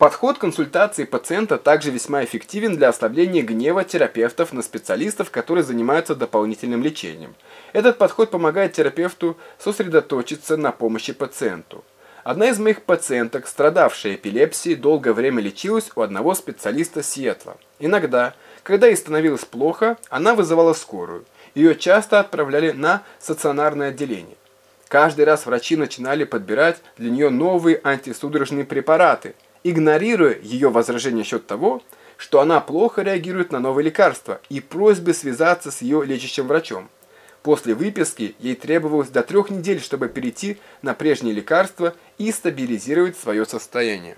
Подход консультации пациента также весьма эффективен для ослабления гнева терапевтов на специалистов, которые занимаются дополнительным лечением. Этот подход помогает терапевту сосредоточиться на помощи пациенту. Одна из моих пациенток, страдавшая эпилепсией, долгое время лечилась у одного специалиста Сиэтла. Иногда, когда ей становилось плохо, она вызывала скорую. Ее часто отправляли на стационарное отделение. Каждый раз врачи начинали подбирать для нее новые антисудорожные препараты, игнорируя ее возражения насчет того, что она плохо реагирует на новые лекарства и просьбы связаться с ее лечащим врачом. После выписки ей требовалось до трех недель, чтобы перейти на прежние лекарства и стабилизировать свое состояние.